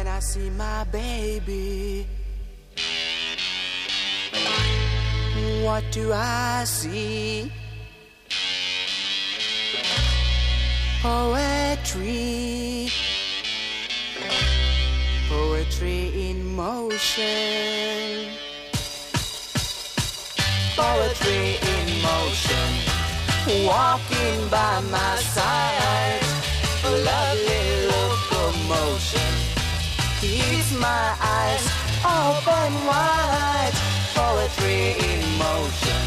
when I see my baby. What do I see? Poetry, poetry in motion, poetry in motion, walking by my side, keeps my eyes open wide, poetry in motion,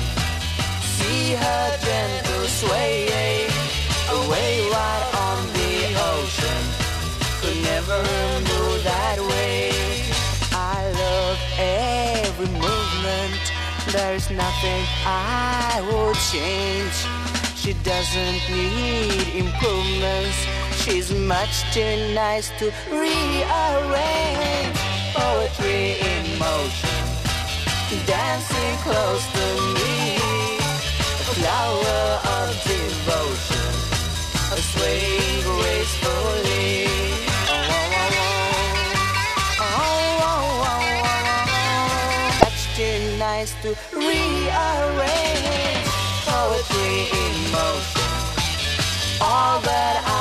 see her gentle sway away right on the ocean. Could never move that way. I love every movement. There's nothing I would change. She doesn't need improvements. She's much too nice to rearrange. Poetry in motion, dancing close to me. A flower of devotion swaying gracefully. That's too nice to rearrange poetry in motion. All that I